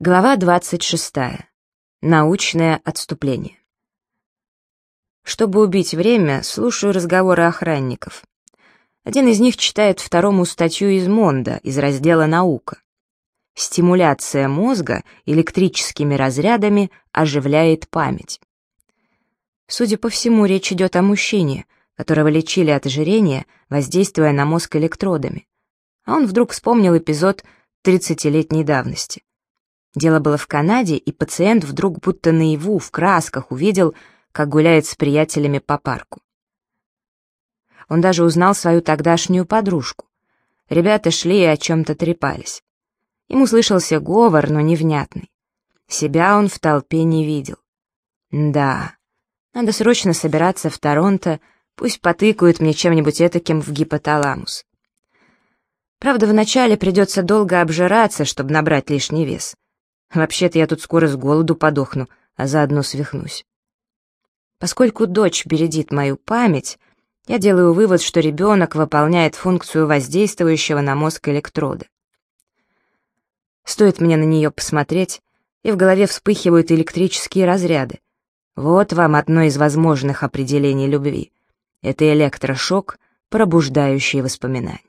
Глава 26. Научное отступление. Чтобы убить время, слушаю разговоры охранников. Один из них читает второму статью из Монда, из раздела «Наука». Стимуляция мозга электрическими разрядами оживляет память. Судя по всему, речь идет о мужчине, которого лечили от ожирения, воздействуя на мозг электродами. А он вдруг вспомнил эпизод 30-летней давности. Дело было в Канаде, и пациент вдруг будто наяву, в красках, увидел, как гуляет с приятелями по парку. Он даже узнал свою тогдашнюю подружку. Ребята шли и о чем-то трепались. Ему слышался говор, но невнятный. Себя он в толпе не видел. Да, надо срочно собираться в Торонто, пусть потыкают мне чем-нибудь этаким в гипоталамус. Правда, вначале придется долго обжираться, чтобы набрать лишний вес. Вообще-то я тут скоро с голоду подохну, а заодно свихнусь. Поскольку дочь бередит мою память, я делаю вывод, что ребенок выполняет функцию воздействующего на мозг электрода. Стоит мне на нее посмотреть, и в голове вспыхивают электрические разряды. Вот вам одно из возможных определений любви. Это электрошок, пробуждающий воспоминания.